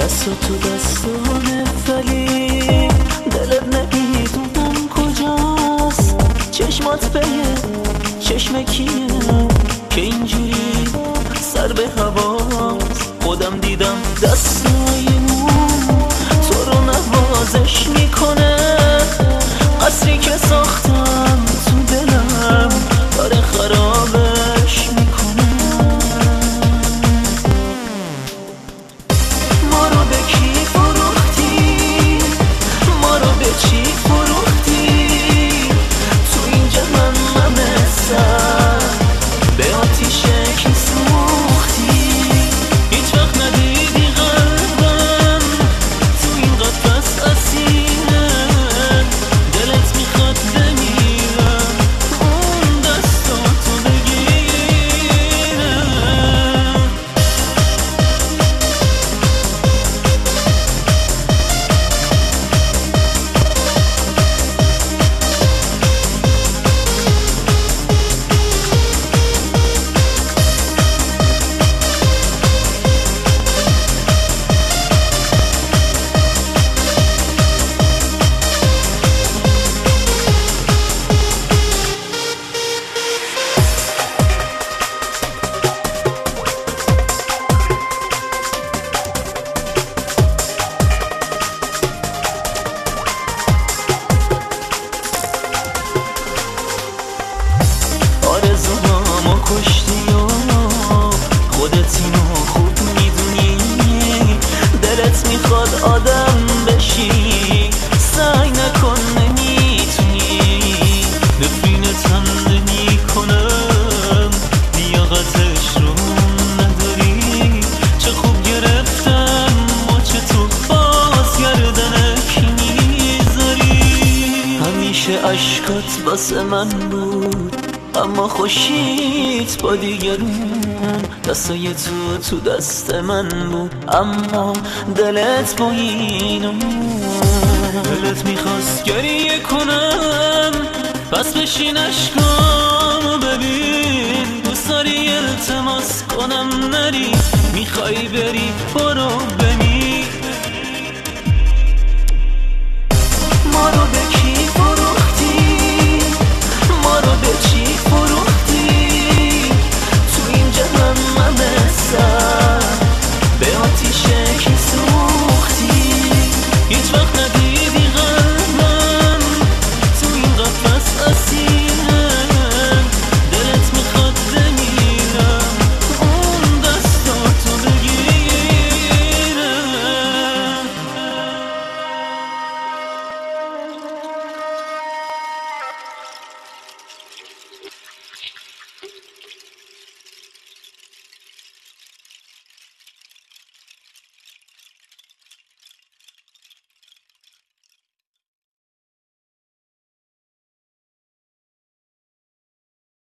دست تو دستانه ولی دلت نمی‌دونم کجاست؟ چشمات بیه چشم کیه؟ که اینجوری سر به هواست. خودم دیدم دستایمون تو رو نوازش می‌کنه. قصری که ساختم کشتی و خودت اینو خوب می‌دونی. دلت می‌خواد آدم بشی. سعی نکن نمی‌تونی. نفرینت هم نمی کنم لیاقتش رو نداری. چه خوب گرفتم مچ تو باز گردنک می‌ذاری. همیشه اشکات واسه من بود. اما خوشیت با دیگرون دستای تو تو دست من بود اما دلت با دلت می‌خواست گریه کنم. پس بشین اشکامو ببین. دوست داری التماس کنم نری. می‌خوای بری برو